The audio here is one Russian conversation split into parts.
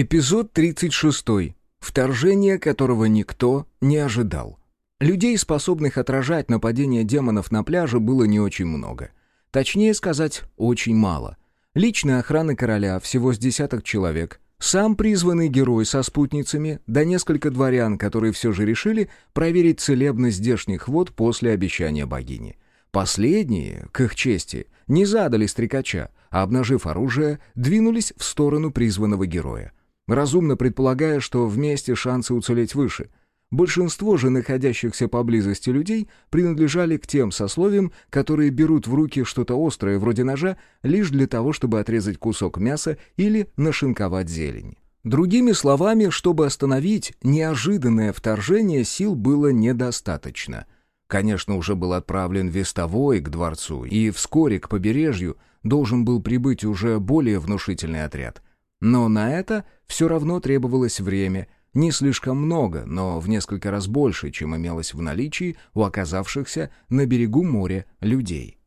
Эпизод 36. Вторжение, которого никто не ожидал. Людей, способных отражать нападение демонов на пляже, было не очень много. Точнее сказать, очень мало. Личная охрана короля, всего с десяток человек, сам призванный герой со спутницами, да несколько дворян, которые все же решили проверить целебность здешних вод после обещания богини. Последние, к их чести, не задали стрекача, а, обнажив оружие, двинулись в сторону призванного героя разумно предполагая, что вместе шансы уцелеть выше. Большинство же находящихся поблизости людей принадлежали к тем сословиям, которые берут в руки что-то острое, вроде ножа, лишь для того, чтобы отрезать кусок мяса или нашинковать зелень. Другими словами, чтобы остановить неожиданное вторжение, сил было недостаточно. Конечно, уже был отправлен вестовой к дворцу, и вскоре к побережью должен был прибыть уже более внушительный отряд — но на это все равно требовалось время, не слишком много, но в несколько раз больше, чем имелось в наличии у оказавшихся на берегу моря людей.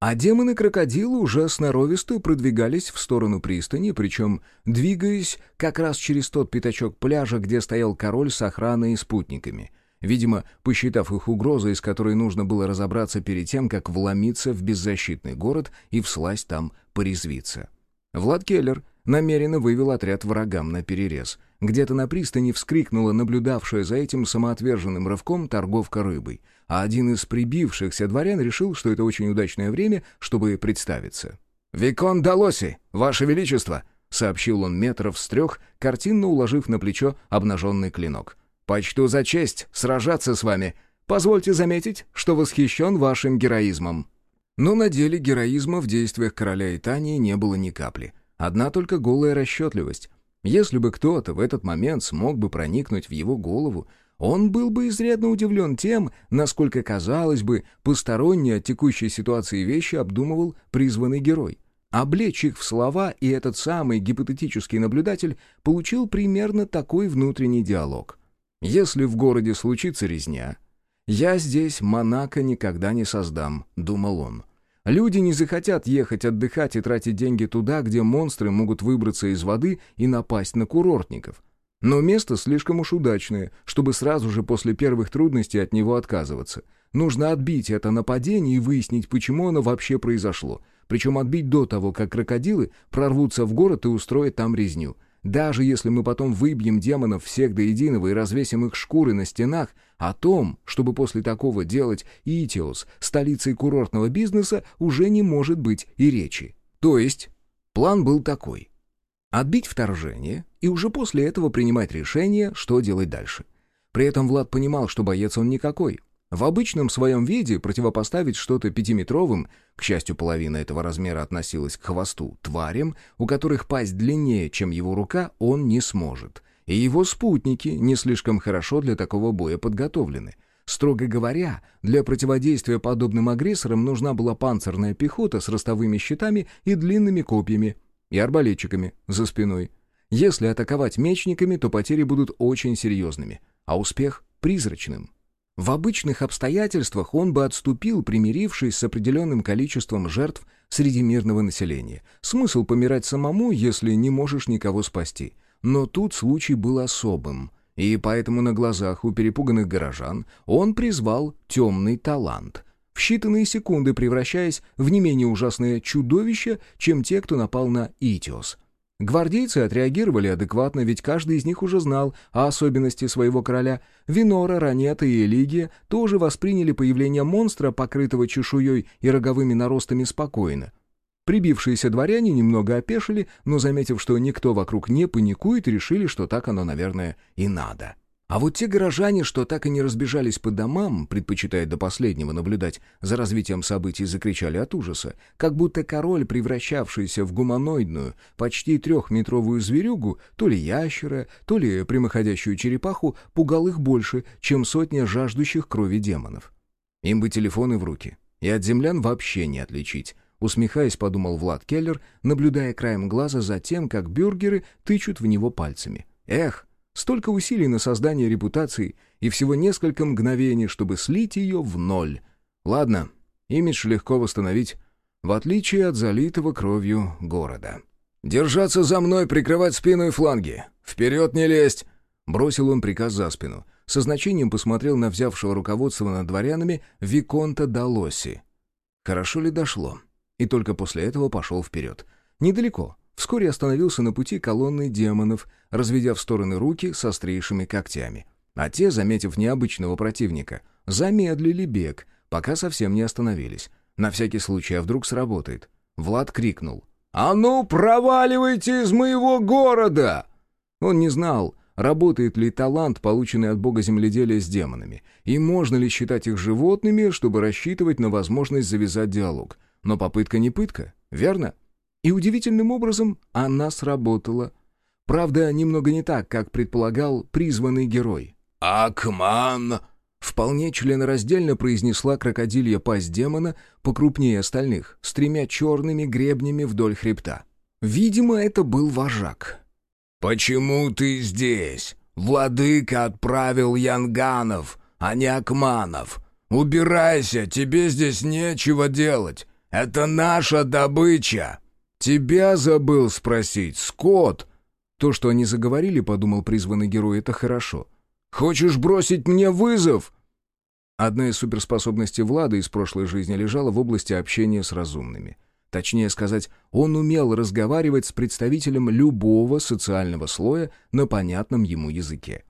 А демоны-крокодилы уже сноровисто продвигались в сторону пристани, причем двигаясь как раз через тот пятачок пляжа, где стоял король с охраной и спутниками, видимо, посчитав их угрозой, с которой нужно было разобраться перед тем, как вломиться в беззащитный город и всласть там порезвиться. Влад Келлер — намеренно вывел отряд врагам на перерез. Где-то на пристани вскрикнула наблюдавшая за этим самоотверженным рывком торговка рыбой, а один из прибившихся дворян решил, что это очень удачное время, чтобы представиться. «Викон Долоси, Ваше Величество!» — сообщил он метров с трех, картинно уложив на плечо обнаженный клинок. «Почту за честь сражаться с вами. Позвольте заметить, что восхищен вашим героизмом». Но на деле героизма в действиях короля Итании не было ни капли — Одна только голая расчетливость. Если бы кто-то в этот момент смог бы проникнуть в его голову, он был бы изрядно удивлен тем, насколько, казалось бы, посторонние от текущей ситуации вещи обдумывал призванный герой. Облечь их в слова, и этот самый гипотетический наблюдатель получил примерно такой внутренний диалог. «Если в городе случится резня, я здесь Монако никогда не создам», — думал он. Люди не захотят ехать отдыхать и тратить деньги туда, где монстры могут выбраться из воды и напасть на курортников. Но место слишком уж удачное, чтобы сразу же после первых трудностей от него отказываться. Нужно отбить это нападение и выяснить, почему оно вообще произошло. Причем отбить до того, как крокодилы прорвутся в город и устроят там резню. Даже если мы потом выбьем демонов всех до единого и развесим их шкуры на стенах, о том, чтобы после такого делать Итиос столицей курортного бизнеса, уже не может быть и речи. То есть, план был такой. Отбить вторжение и уже после этого принимать решение, что делать дальше. При этом Влад понимал, что боец он никакой. В обычном своем виде противопоставить что-то пятиметровым, к счастью, половина этого размера относилась к хвосту, тварям, у которых пасть длиннее, чем его рука, он не сможет. И его спутники не слишком хорошо для такого боя подготовлены. Строго говоря, для противодействия подобным агрессорам нужна была панцирная пехота с ростовыми щитами и длинными копьями, и арбалетчиками за спиной. Если атаковать мечниками, то потери будут очень серьезными, а успех — призрачным. В обычных обстоятельствах он бы отступил, примирившись с определенным количеством жертв среди мирного населения. Смысл помирать самому, если не можешь никого спасти. Но тут случай был особым, и поэтому на глазах у перепуганных горожан он призвал темный талант, в считанные секунды превращаясь в не менее ужасное чудовище, чем те, кто напал на Итиос — Гвардейцы отреагировали адекватно, ведь каждый из них уже знал о особенности своего короля. Винора, Ранета и Элигия тоже восприняли появление монстра, покрытого чешуей и роговыми наростами, спокойно. Прибившиеся дворяне немного опешили, но, заметив, что никто вокруг не паникует, решили, что так оно, наверное, и надо. А вот те горожане, что так и не разбежались по домам, предпочитая до последнего наблюдать за развитием событий, закричали от ужаса, как будто король, превращавшийся в гуманоидную, почти трехметровую зверюгу, то ли ящера, то ли прямоходящую черепаху, пугал их больше, чем сотня жаждущих крови демонов. Им бы телефоны в руки, и от землян вообще не отличить. Усмехаясь, подумал Влад Келлер, наблюдая краем глаза за тем, как бюргеры тычут в него пальцами. «Эх, Столько усилий на создание репутации и всего несколько мгновений, чтобы слить ее в ноль. Ладно, имидж легко восстановить, в отличие от залитого кровью города. «Держаться за мной, прикрывать спину и фланги! Вперед не лезть!» Бросил он приказ за спину. Со значением посмотрел на взявшего руководство над дворянами Виконта Далоси. Хорошо ли дошло? И только после этого пошел вперед. Недалеко. Вскоре остановился на пути колонны демонов, разведя в стороны руки с острейшими когтями. А те, заметив необычного противника, замедлили бег, пока совсем не остановились. На всякий случай, а вдруг сработает. Влад крикнул. «А ну, проваливайте из моего города!» Он не знал, работает ли талант, полученный от бога земледелия с демонами, и можно ли считать их животными, чтобы рассчитывать на возможность завязать диалог. Но попытка не пытка, верно? И удивительным образом она сработала. Правда, немного не так, как предполагал призванный герой. «Акман!» Вполне членораздельно произнесла крокодилья пасть демона, покрупнее остальных, с тремя черными гребнями вдоль хребта. Видимо, это был вожак. «Почему ты здесь? Владыка отправил янганов, а не акманов. Убирайся, тебе здесь нечего делать. Это наша добыча!» «Тебя забыл спросить, Скотт!» То, что они заговорили, подумал призванный герой, это хорошо. «Хочешь бросить мне вызов?» Одна из суперспособностей Влада из прошлой жизни лежала в области общения с разумными. Точнее сказать, он умел разговаривать с представителем любого социального слоя на понятном ему языке.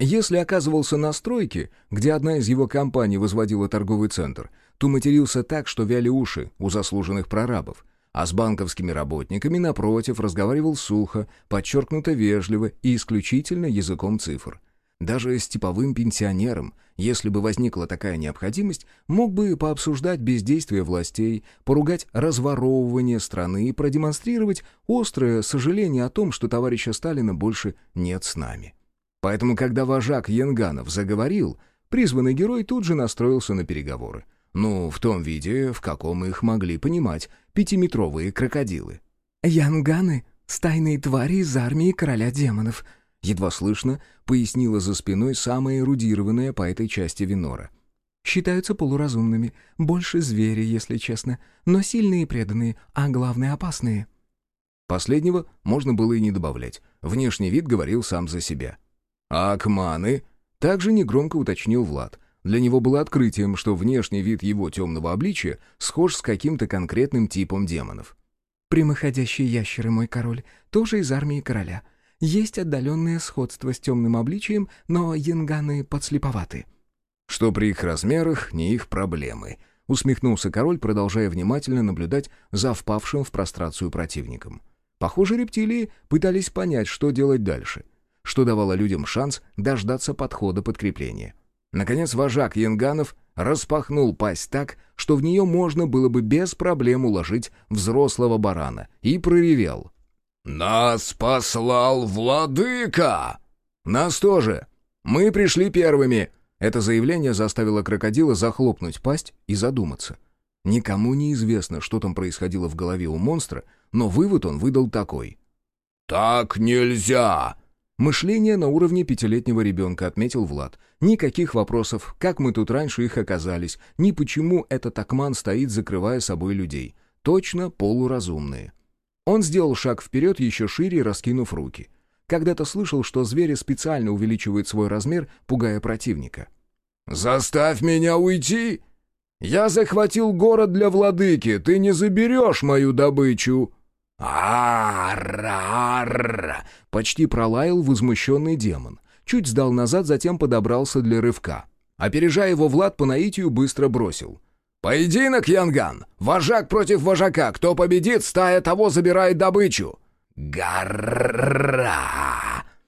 Если оказывался на стройке, где одна из его компаний возводила торговый центр, то матерился так, что вяли уши у заслуженных прорабов, а с банковскими работниками, напротив, разговаривал сухо, подчеркнуто вежливо и исключительно языком цифр. Даже с типовым пенсионером, если бы возникла такая необходимость, мог бы пообсуждать бездействие властей, поругать разворовывание страны и продемонстрировать острое сожаление о том, что товарища Сталина больше нет с нами. Поэтому, когда вожак Янганов заговорил, призванный герой тут же настроился на переговоры. Ну, в том виде, в каком их могли понимать пятиметровые крокодилы. «Янганы — стайные твари из армии короля демонов», едва слышно, пояснила за спиной самая эрудированная по этой части Винора. «Считаются полуразумными, больше звери, если честно, но сильные и преданные, а главное опасные». Последнего можно было и не добавлять. Внешний вид говорил сам за себя. «А акманы?» — также негромко уточнил Влад. Для него было открытием, что внешний вид его темного обличия схож с каким-то конкретным типом демонов. «Прямоходящие ящеры, мой король, тоже из армии короля. Есть отдаленное сходство с темным обличием, но янганы подслеповаты». «Что при их размерах, не их проблемы», — усмехнулся король, продолжая внимательно наблюдать за впавшим в прострацию противником. Похоже, рептилии пытались понять, что делать дальше, что давало людям шанс дождаться подхода подкрепления. Наконец вожак янганов распахнул пасть так, что в нее можно было бы без проблем уложить взрослого барана, и проревел — «Нас послал владыка!» «Нас тоже! Мы пришли первыми!» Это заявление заставило крокодила захлопнуть пасть и задуматься. Никому не известно, что там происходило в голове у монстра, но вывод он выдал такой. «Так нельзя!» Мышление на уровне пятилетнего ребенка, отметил Влад. Никаких вопросов, как мы тут раньше их оказались, ни почему этот акман стоит, закрывая собой людей. Точно полуразумные. Он сделал шаг вперед, еще шире, раскинув руки. Когда-то слышал, что звери специально увеличивают свой размер, пугая противника. «Заставь меня уйти! Я захватил город для владыки, ты не заберешь мою добычу!» «Ар-ар-ар!» — почти пролаял возмущенный демон. Чуть сдал назад, затем подобрался для рывка. Опережая его, Влад по наитию быстро бросил. «Поединок, Янган! Вожак против вожака! Кто победит, стая того забирает добычу!» «Гарра!»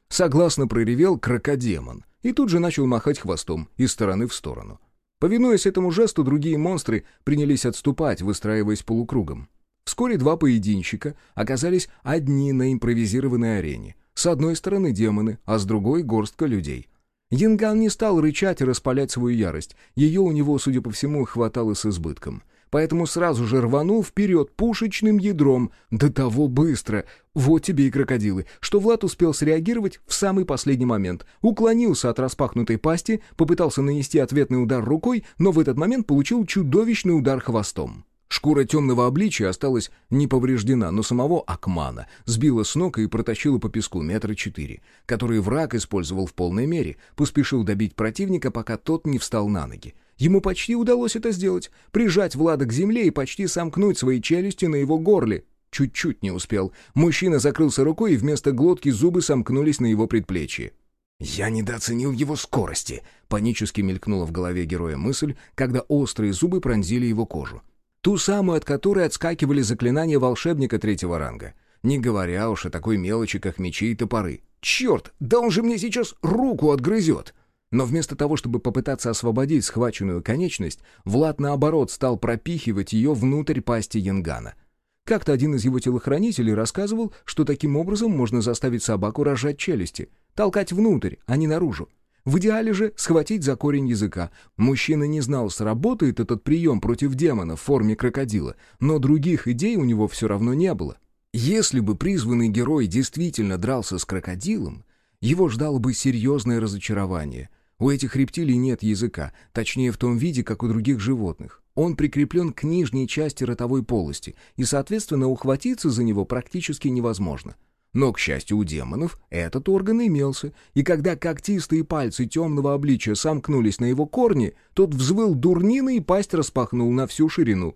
Согласно проревел крокодемон и тут же начал махать хвостом из стороны в сторону. Повинуясь этому жесту, другие монстры принялись отступать, выстраиваясь полукругом. Вскоре два поединщика оказались одни на импровизированной арене. С одной стороны демоны, а с другой — горстка людей. Янган не стал рычать и распалять свою ярость. Ее у него, судя по всему, хватало с избытком. Поэтому сразу же рванул вперед пушечным ядром. До того быстро. Вот тебе и крокодилы. Что Влад успел среагировать в самый последний момент. Уклонился от распахнутой пасти, попытался нанести ответный удар рукой, но в этот момент получил чудовищный удар хвостом. Шкура темного обличия осталась не повреждена, но самого Акмана сбила с ног и протащила по песку метра четыре, которые враг использовал в полной мере, поспешил добить противника, пока тот не встал на ноги. Ему почти удалось это сделать, прижать Влада к земле и почти сомкнуть свои челюсти на его горле. Чуть-чуть не успел. Мужчина закрылся рукой, и вместо глотки зубы сомкнулись на его предплечье. «Я недооценил его скорости», — панически мелькнула в голове героя мысль, когда острые зубы пронзили его кожу. Ту самую, от которой отскакивали заклинания волшебника третьего ранга. Не говоря уж о такой мелочи, как мечи и топоры. «Черт, да он же мне сейчас руку отгрызет!» Но вместо того, чтобы попытаться освободить схваченную конечность, Влад, наоборот, стал пропихивать ее внутрь пасти Янгана. Как-то один из его телохранителей рассказывал, что таким образом можно заставить собаку рожать челюсти, толкать внутрь, а не наружу. В идеале же схватить за корень языка. Мужчина не знал, сработает этот прием против демона в форме крокодила, но других идей у него все равно не было. Если бы призванный герой действительно дрался с крокодилом, его ждало бы серьезное разочарование. У этих рептилий нет языка, точнее в том виде, как у других животных. Он прикреплен к нижней части ротовой полости, и, соответственно, ухватиться за него практически невозможно. Но, к счастью, у демонов этот орган имелся, и когда когтистые пальцы темного обличия сомкнулись на его корни, тот взвыл дурниной и пасть распахнул на всю ширину.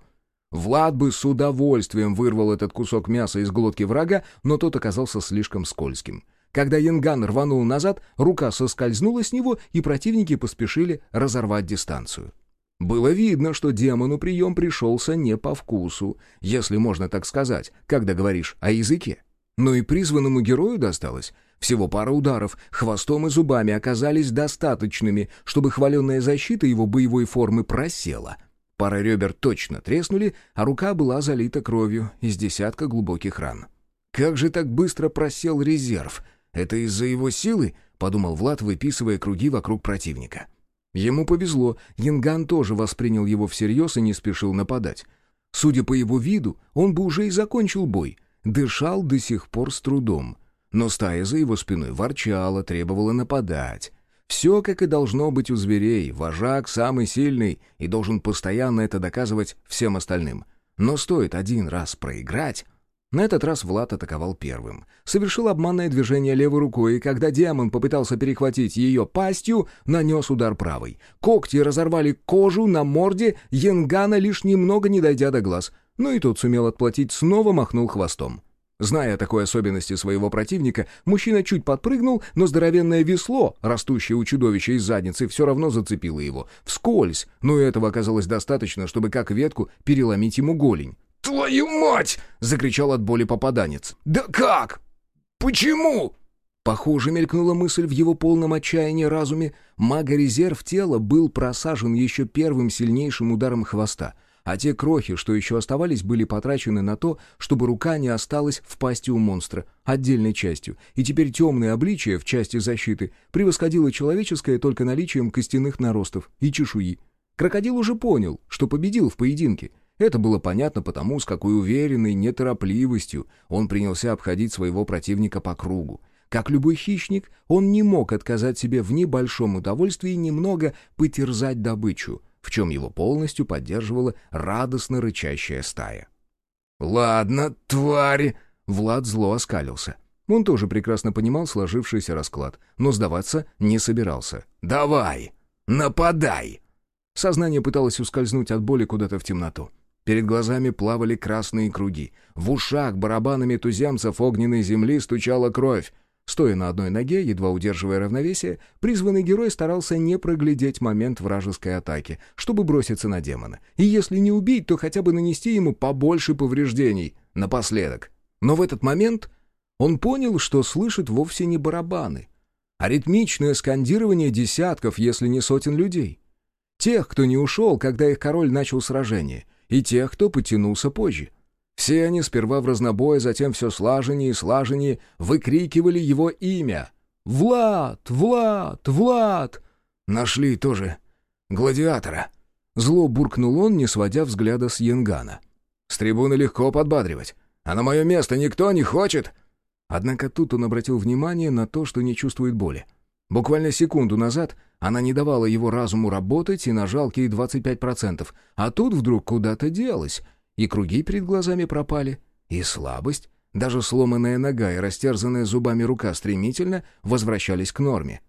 Влад бы с удовольствием вырвал этот кусок мяса из глотки врага, но тот оказался слишком скользким. Когда Янган рванул назад, рука соскользнула с него, и противники поспешили разорвать дистанцию. Было видно, что демону прием пришелся не по вкусу, если можно так сказать, когда говоришь о языке. Но и призванному герою досталось. Всего пара ударов, хвостом и зубами оказались достаточными, чтобы хваленная защита его боевой формы просела. Пара ребер точно треснули, а рука была залита кровью из десятка глубоких ран. «Как же так быстро просел резерв? Это из-за его силы?» — подумал Влад, выписывая круги вокруг противника. Ему повезло, Янган тоже воспринял его всерьез и не спешил нападать. Судя по его виду, он бы уже и закончил бой — дышал до сих пор с трудом. Но стая за его спиной ворчала, требовала нападать. Все, как и должно быть у зверей, вожак самый сильный и должен постоянно это доказывать всем остальным. Но стоит один раз проиграть... На этот раз Влад атаковал первым. Совершил обманное движение левой рукой, и когда демон попытался перехватить ее пастью, нанес удар правой. Когти разорвали кожу на морде Янгана, лишь немного не дойдя до глаз — но и тот сумел отплатить, снова махнул хвостом. Зная о такой особенности своего противника, мужчина чуть подпрыгнул, но здоровенное весло, растущее у чудовища из задницы, все равно зацепило его. Вскользь, но этого оказалось достаточно, чтобы как ветку переломить ему голень. «Твою мать!» — закричал от боли попаданец. «Да как? Почему?» Похоже, мелькнула мысль в его полном отчаянии разуме. Мага-резерв тела был просажен еще первым сильнейшим ударом хвоста — а те крохи, что еще оставались, были потрачены на то, чтобы рука не осталась в пасти у монстра, отдельной частью, и теперь темное обличие в части защиты превосходило человеческое только наличием костяных наростов и чешуи. Крокодил уже понял, что победил в поединке. Это было понятно потому, с какой уверенной неторопливостью он принялся обходить своего противника по кругу. Как любой хищник, он не мог отказать себе в небольшом удовольствии немного потерзать добычу — в чем его полностью поддерживала радостно рычащая стая. «Ладно, твари!» — Влад зло оскалился. Он тоже прекрасно понимал сложившийся расклад, но сдаваться не собирался. «Давай! Нападай!» Сознание пыталось ускользнуть от боли куда-то в темноту. Перед глазами плавали красные круги. В ушах барабанами туземцев огненной земли стучала кровь. Стоя на одной ноге, едва удерживая равновесие, призванный герой старался не проглядеть момент вражеской атаки, чтобы броситься на демона. И если не убить, то хотя бы нанести ему побольше повреждений. Напоследок. Но в этот момент он понял, что слышит вовсе не барабаны, а ритмичное скандирование десятков, если не сотен людей. Тех, кто не ушел, когда их король начал сражение, и тех, кто потянулся позже. Все они сперва в разнобой, затем все слаженнее и слаженнее выкрикивали его имя. «Влад! Влад! Влад!» «Нашли тоже гладиатора!» Зло буркнул он, не сводя взгляда с Янгана. «С трибуны легко подбадривать, а на мое место никто не хочет!» Однако тут он обратил внимание на то, что не чувствует боли. Буквально секунду назад она не давала его разуму работать и на жалкие 25%, а тут вдруг куда-то делась — и круги перед глазами пропали, и слабость, даже сломанная нога и растерзанная зубами рука стремительно возвращались к норме.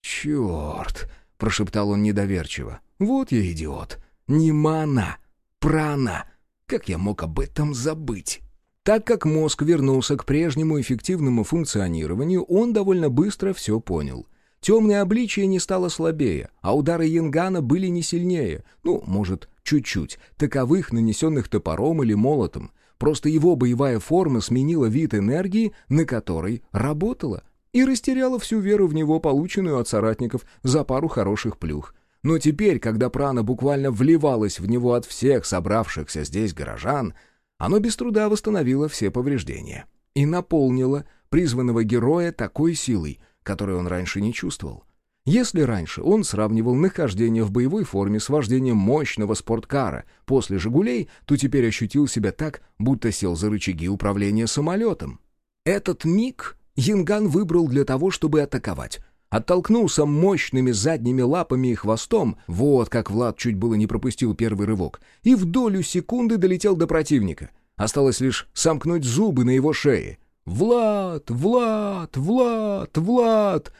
«Черт!» — прошептал он недоверчиво. «Вот я идиот! Не мана! Прана! Как я мог об этом забыть?» Так как мозг вернулся к прежнему эффективному функционированию, он довольно быстро все понял. Темное обличие не стало слабее, а удары Янгана были не сильнее, ну, может, чуть-чуть, таковых, нанесенных топором или молотом. Просто его боевая форма сменила вид энергии, на которой работала, и растеряла всю веру в него, полученную от соратников за пару хороших плюх. Но теперь, когда прана буквально вливалась в него от всех собравшихся здесь горожан, оно без труда восстановило все повреждения и наполнило призванного героя такой силой, которой он раньше не чувствовал. Если раньше он сравнивал нахождение в боевой форме с вождением мощного спорткара после «Жигулей», то теперь ощутил себя так, будто сел за рычаги управления самолетом. Этот миг Янган выбрал для того, чтобы атаковать. Оттолкнулся мощными задними лапами и хвостом, вот как Влад чуть было не пропустил первый рывок, и в долю секунды долетел до противника. Осталось лишь сомкнуть зубы на его шее. «Влад! Влад! Влад! Влад!»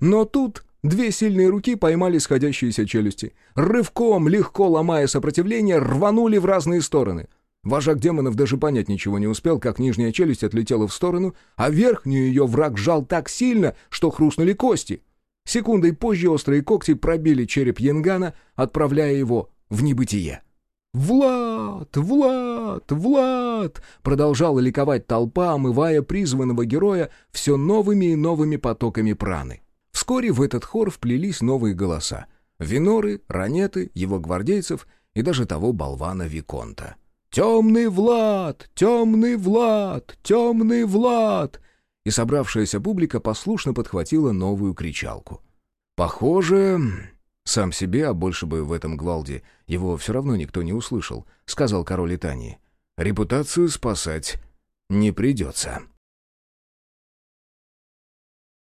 Но тут Две сильные руки поймали сходящиеся челюсти. Рывком, легко ломая сопротивление, рванули в разные стороны. Вожак демонов даже понять ничего не успел, как нижняя челюсть отлетела в сторону, а верхнюю ее враг жал так сильно, что хрустнули кости. Секундой позже острые когти пробили череп Янгана, отправляя его в небытие. «Влад! Влад! Влад!» продолжала ликовать толпа, омывая призванного героя все новыми и новыми потоками праны. Вскоре в этот хор вплелись новые голоса. Виноры, ранеты, его гвардейцев и даже того болвана Виконта. «Темный Влад! Темный Влад! Темный Влад!» И собравшаяся публика послушно подхватила новую кричалку. «Похоже...» «Сам себе, а больше бы в этом гвалде, его все равно никто не услышал», — сказал король Итании. «Репутацию спасать не придется».